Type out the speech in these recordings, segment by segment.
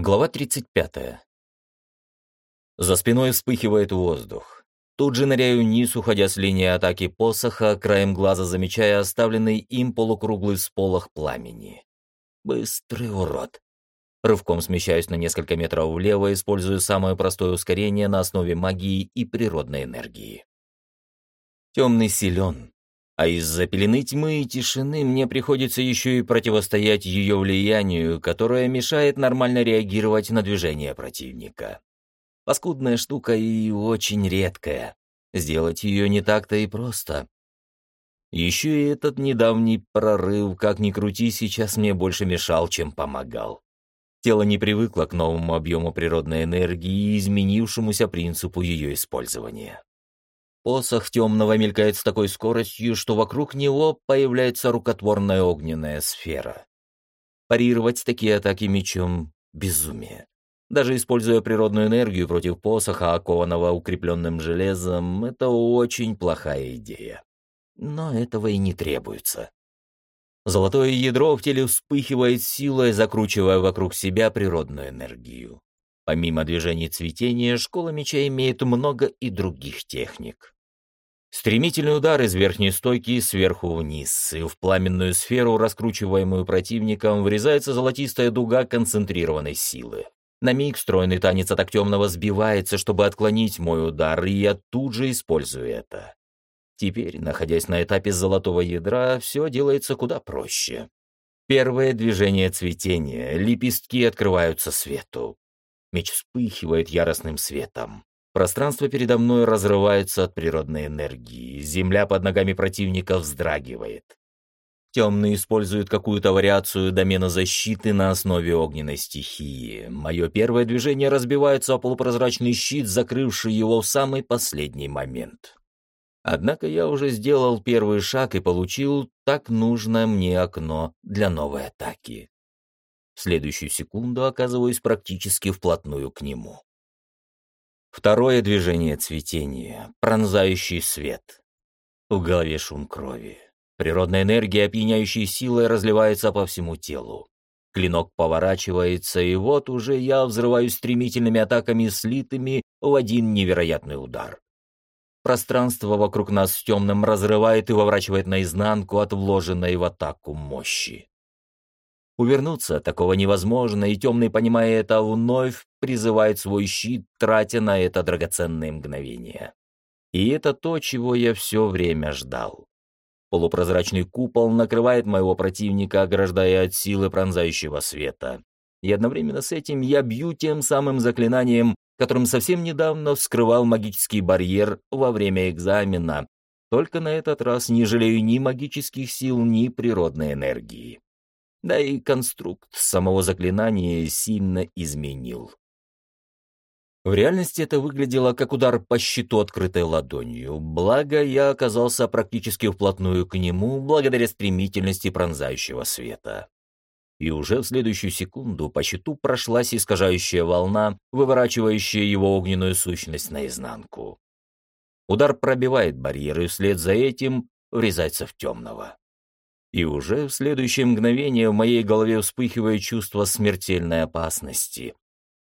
Глава 35. За спиной вспыхивает воздух. Тут же ныряю вниз, уходя с линии атаки посоха, краем глаза замечая оставленный им полукруглый сполох пламени. Быстрый урод. Рывком смещаюсь на несколько метров влево, используя самое простое ускорение на основе магии и природной энергии. Темный силен, а из-за пелены тьмы и тишины мне приходится еще и противостоять ее влиянию, которое мешает нормально реагировать на движение противника. Паскудная штука и очень редкая. Сделать ее не так-то и просто. Еще и этот недавний прорыв, как ни крути, сейчас мне больше мешал, чем помогал. Тело не привыкло к новому объему природной энергии и изменившемуся принципу ее использования. Посох темного мелькает с такой скоростью, что вокруг него появляется рукотворная огненная сфера. Парировать такие атаки мечом — безумие. Даже используя природную энергию против посоха, окованного укрепленным железом, это очень плохая идея. Но этого и не требуется. Золотое ядро в теле вспыхивает силой, закручивая вокруг себя природную энергию. Помимо движений цветения, школа меча имеет много и других техник. Стремительный удар из верхней стойки сверху вниз, и в пламенную сферу, раскручиваемую противником, врезается золотистая дуга концентрированной силы. На миг стройный танец от темного сбивается, чтобы отклонить мой удар, и я тут же использую это. Теперь, находясь на этапе золотого ядра, все делается куда проще. Первое движение цветения, лепестки открываются свету. Меч вспыхивает яростным светом. Пространство передо мной разрывается от природной энергии, земля под ногами противника вздрагивает. Темный использует какую-то вариацию домена защиты на основе огненной стихии. Мое первое движение разбивается о полупрозрачный щит, закрывший его в самый последний момент. Однако я уже сделал первый шаг и получил так нужное мне окно для новой атаки. Следующую секунду оказываюсь практически вплотную к нему. Второе движение цветения, пронзающий свет. В голове шум крови. Природная энергия, опьяняющей силой, разливается по всему телу. Клинок поворачивается, и вот уже я взрываюсь стремительными атаками, слитыми в один невероятный удар. Пространство вокруг нас с темным разрывает и выворачивает наизнанку от вложенной в атаку мощи. Увернуться от такого невозможно, и темный, понимая это, вновь призывает свой щит, тратя на это драгоценные мгновения. И это то, чего я все время ждал. Полупрозрачный купол накрывает моего противника, ограждая от силы пронзающего света. И одновременно с этим я бью тем самым заклинанием, которым совсем недавно вскрывал магический барьер во время экзамена, только на этот раз не жалею ни магических сил, ни природной энергии. Да и конструкт самого заклинания сильно изменил. В реальности это выглядело как удар по щиту открытой ладонью, благо я оказался практически вплотную к нему благодаря стремительности пронзающего света. И уже в следующую секунду по щиту прошлась искажающая волна, выворачивающая его огненную сущность наизнанку. Удар пробивает барьер, и вслед за этим врезается в темного. И уже в следующее мгновение в моей голове вспыхивает чувство смертельной опасности.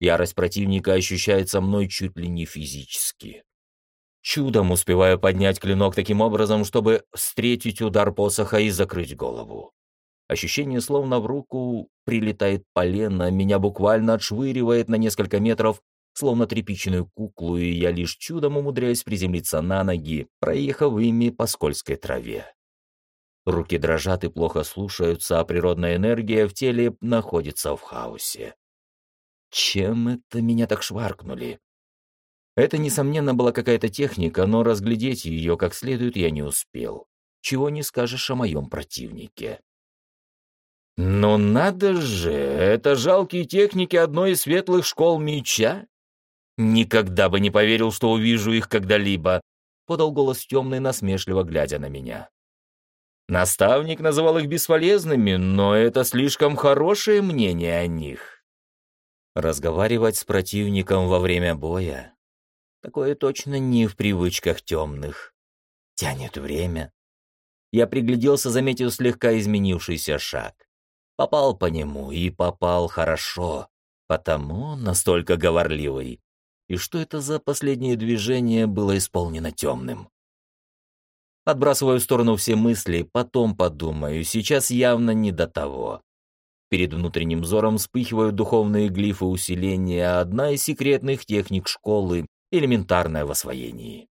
Ярость противника ощущается мной чуть ли не физически. Чудом успеваю поднять клинок таким образом, чтобы встретить удар посоха и закрыть голову. Ощущение, словно в руку прилетает полено, меня буквально отшвыривает на несколько метров, словно тряпичную куклу, и я лишь чудом умудряюсь приземлиться на ноги, проехав ими по скользкой траве. Руки дрожат и плохо слушаются, а природная энергия в теле находится в хаосе. Чем это меня так шваркнули? Это, несомненно, была какая-то техника, но разглядеть ее как следует я не успел. Чего не скажешь о моем противнике. Но надо же, это жалкие техники одной из светлых школ меча? Никогда бы не поверил, что увижу их когда-либо, подал голос темный, насмешливо глядя на меня. Наставник называл их бесполезными, но это слишком хорошее мнение о них. Разговаривать с противником во время боя — такое точно не в привычках темных. Тянет время. Я пригляделся, заметив слегка изменившийся шаг. Попал по нему и попал хорошо. Потому настолько говорливый. И что это за последнее движение было исполнено темным? Отбрасываю в сторону все мысли, потом подумаю, сейчас явно не до того. Перед внутренним взором вспыхивают духовные глифы усиления, одна из секретных техник школы, элементарная в освоении.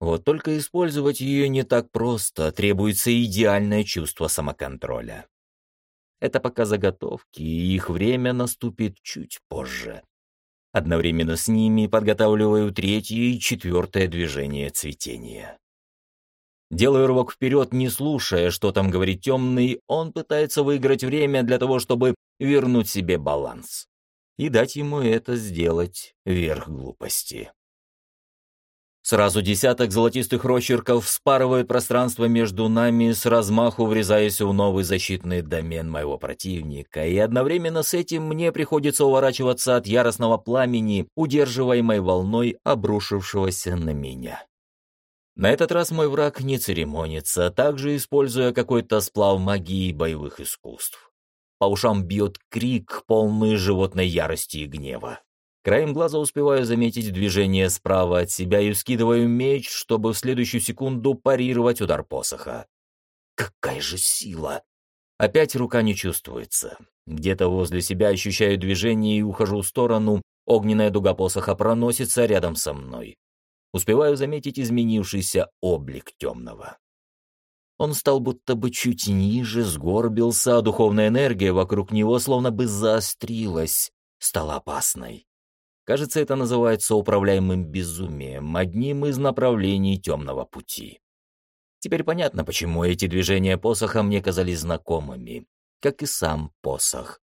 Вот только использовать ее не так просто, требуется идеальное чувство самоконтроля. Это пока заготовки, и их время наступит чуть позже. Одновременно с ними подготавливаю третье и четвертое движение цветения. Делаю рывок вперед, не слушая, что там говорит темный, он пытается выиграть время для того, чтобы вернуть себе баланс. И дать ему это сделать верх глупости. Сразу десяток золотистых росчерков вспарывают пространство между нами, с размаху врезаясь в новый защитный домен моего противника, и одновременно с этим мне приходится уворачиваться от яростного пламени, удерживаемой волной обрушившегося на меня. На этот раз мой враг не церемонится, также используя какой-то сплав магии и боевых искусств. По ушам бьет крик, полный животной ярости и гнева. Краем глаза успеваю заметить движение справа от себя и вскидываю меч, чтобы в следующую секунду парировать удар посоха. Какая же сила! Опять рука не чувствуется. Где-то возле себя ощущаю движение и ухожу в сторону. Огненная дуга посоха проносится рядом со мной. Успеваю заметить изменившийся облик темного. Он стал будто бы чуть ниже, сгорбился, а духовная энергия вокруг него словно бы заострилась, стала опасной. Кажется, это называется управляемым безумием, одним из направлений темного пути. Теперь понятно, почему эти движения посоха мне казались знакомыми, как и сам посох.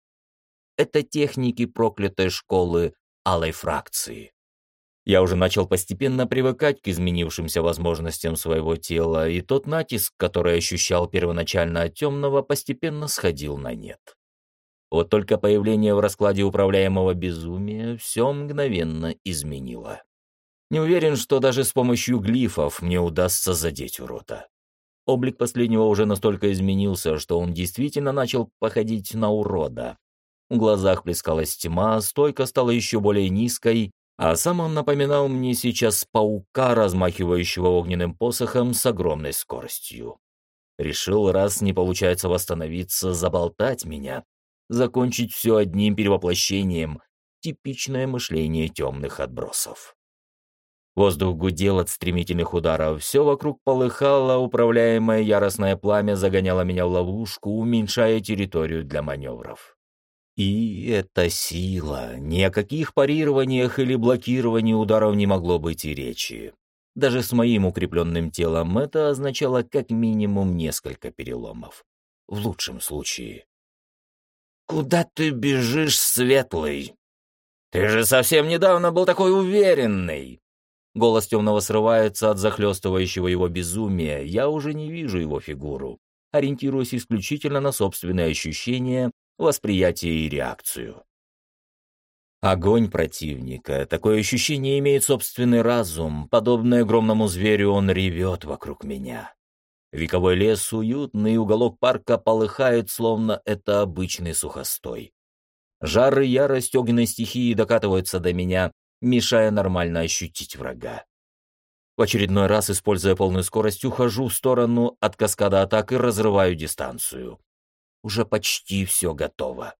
Это техники проклятой школы алой фракции. Я уже начал постепенно привыкать к изменившимся возможностям своего тела, и тот натиск, который ощущал первоначально от темного, постепенно сходил на нет. Вот только появление в раскладе управляемого безумия все мгновенно изменило. Не уверен, что даже с помощью глифов мне удастся задеть урода. Облик последнего уже настолько изменился, что он действительно начал походить на урода. В глазах плескалась тьма, стойка стала еще более низкой, а сам он напоминал мне сейчас паука, размахивающего огненным посохом с огромной скоростью. Решил, раз не получается восстановиться, заболтать меня, закончить все одним перевоплощением, типичное мышление темных отбросов. Воздух гудел от стремительных ударов, все вокруг полыхало, управляемое яростное пламя загоняло меня в ловушку, уменьшая территорию для маневров. И эта сила, ни о каких парированиях или блокировании ударов не могло быть и речи. Даже с моим укрепленным телом это означало как минимум несколько переломов. В лучшем случае. «Куда ты бежишь, Светлый? Ты же совсем недавно был такой уверенный!» Голос темного срывается от захлестывающего его безумия. Я уже не вижу его фигуру, ориентируясь исключительно на собственные ощущения, восприятие и реакцию. Огонь противника. Такое ощущение имеет собственный разум. Подобное огромному зверю он ревет вокруг меня. Вековой лес уютный, уголок парка полыхает, словно это обычный сухостой. Жар и ярость огненной стихии докатываются до меня, мешая нормально ощутить врага. В очередной раз, используя полную скорость, ухожу в сторону от каскада атак и разрываю дистанцию. Уже почти все готово.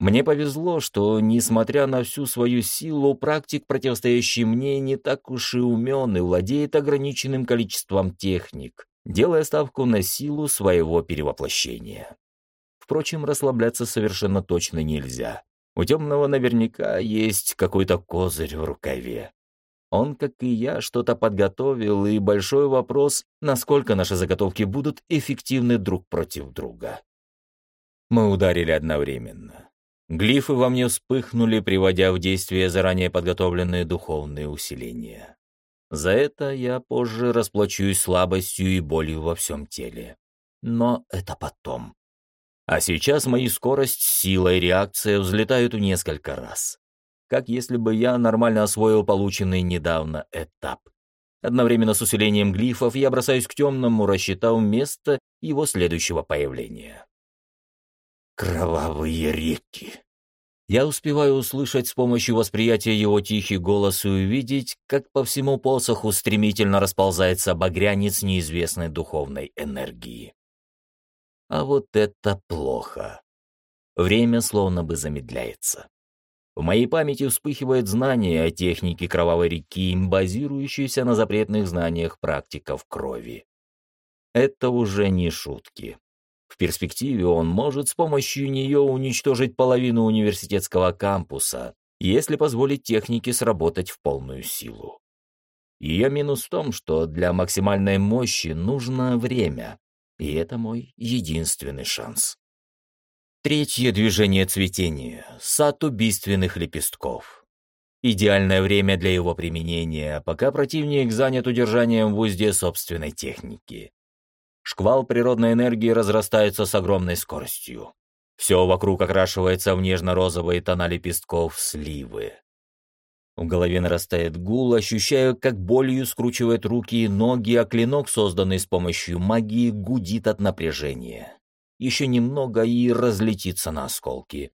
Мне повезло, что, несмотря на всю свою силу, практик, противостоящий мне, не так уж и умен и владеет ограниченным количеством техник, делая ставку на силу своего перевоплощения. Впрочем, расслабляться совершенно точно нельзя. У темного наверняка есть какой-то козырь в рукаве. Он, как и я, что-то подготовил, и большой вопрос, насколько наши заготовки будут эффективны друг против друга. Мы ударили одновременно. Глифы во мне вспыхнули, приводя в действие заранее подготовленные духовные усиления. За это я позже расплачусь слабостью и болью во всем теле. Но это потом. А сейчас мои скорость, сила и реакция взлетают в несколько раз. Как если бы я нормально освоил полученный недавно этап. Одновременно с усилением глифов я бросаюсь к темному, рассчитав место его следующего появления. Кровавые реки. Я успеваю услышать с помощью восприятия его тихий голос и увидеть, как по всему посоху стремительно расползается багрянец неизвестной духовной энергии. А вот это плохо. Время словно бы замедляется. В моей памяти вспыхивает знание о технике кровавой реки, базирующейся на запретных знаниях практиков крови. Это уже не шутки. В перспективе он может с помощью нее уничтожить половину университетского кампуса, если позволить технике сработать в полную силу. Ее минус в том, что для максимальной мощи нужно время, и это мой единственный шанс. Третье движение цветения — сад убийственных лепестков. Идеальное время для его применения, пока противник занят удержанием в узде собственной техники. Шквал природной энергии разрастается с огромной скоростью. Все вокруг окрашивается в нежно-розовые тона лепестков сливы. В голове нарастает гул, ощущаю, как болью скручивает руки и ноги, а клинок, созданный с помощью магии, гудит от напряжения еще немного и разлетится на осколки.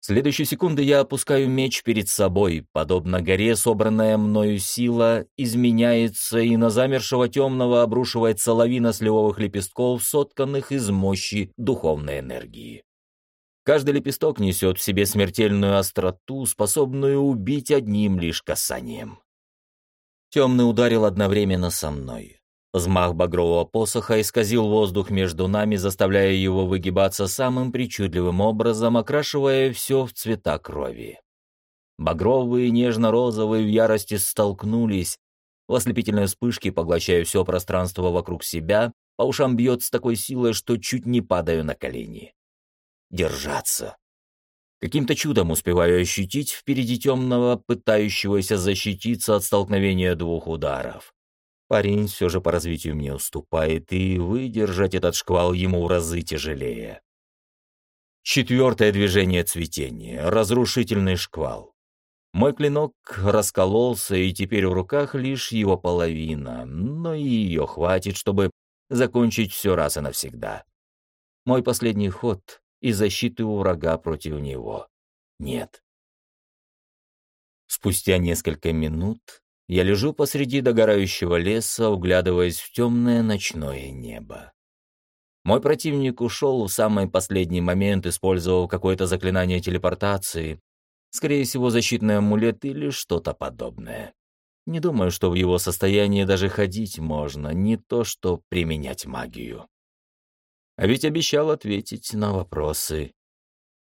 В следующую секунду я опускаю меч перед собой, подобно горе, собранная мною сила изменяется, и на замершего темного обрушивается лавина сливовых лепестков, сотканных из мощи духовной энергии. Каждый лепесток несет в себе смертельную остроту, способную убить одним лишь касанием. Темный ударил одновременно со мной. Взмах багрового посоха исказил воздух между нами, заставляя его выгибаться самым причудливым образом, окрашивая все в цвета крови. Багровые и нежно-розовые в ярости столкнулись, в ослепительной вспышке поглощая все пространство вокруг себя, по ушам бьет с такой силой, что чуть не падаю на колени. Держаться. Каким-то чудом успеваю ощутить впереди темного, пытающегося защититься от столкновения двух ударов. Парень все же по развитию мне уступает, и выдержать этот шквал ему в разы тяжелее. Четвертое движение цветения — разрушительный шквал. Мой клинок раскололся, и теперь в руках лишь его половина, но и ее хватит, чтобы закончить все раз и навсегда. Мой последний ход и защиты у врага против него нет. Спустя несколько минут я лежу посреди догорающего леса, углядываясь в темное ночное небо. Мой противник ушел в самый последний момент, использовав какое-то заклинание телепортации, скорее всего, защитный амулет или что-то подобное. Не думаю, что в его состоянии даже ходить можно, не то что применять магию. А ведь обещал ответить на вопросы.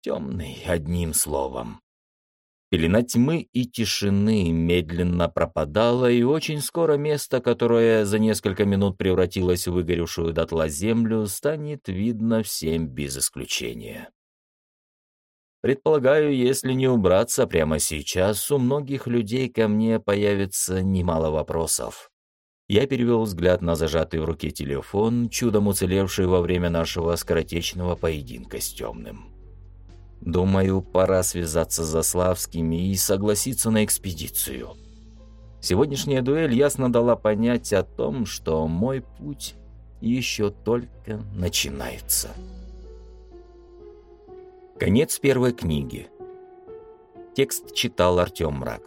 Темный, одним словом. Пелена тьмы и тишины медленно пропадала, и очень скоро место, которое за несколько минут превратилось в выгоревшую дотла землю, станет видно всем без исключения. Предполагаю, если не убраться прямо сейчас, у многих людей ко мне появится немало вопросов. Я перевел взгляд на зажатый в руке телефон, чудом уцелевший во время нашего скоротечного поединка с темным. Думаю, пора связаться с Заславскими и согласиться на экспедицию. Сегодняшняя дуэль ясно дала понять о том, что мой путь еще только начинается. Конец первой книги. Текст читал Артем Мрак.